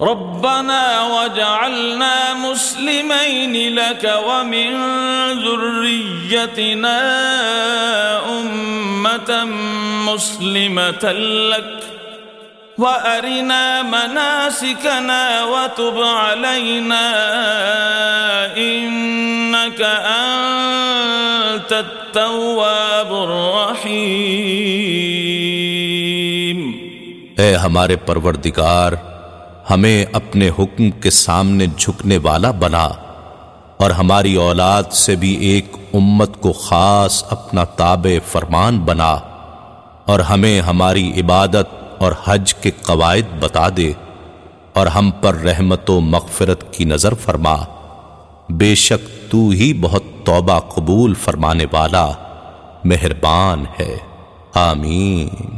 ربنا وجعلنا مسلمين لك ومن ذريتنا أمة مسلمة لك وأرنا مناسكنا وتب علينا إنك أنت التواب الرحيم اے ہمارے پروردگار ہمیں اپنے حکم کے سامنے جھکنے والا بنا اور ہماری اولاد سے بھی ایک امت کو خاص اپنا تابع فرمان بنا اور ہمیں ہماری عبادت اور حج کے قواعد بتا دے اور ہم پر رحمت و مغفرت کی نظر فرما۔ بے شک تو ہی بہت توبہ قبول فرمانے والا مہربان ہے۔ آمین۔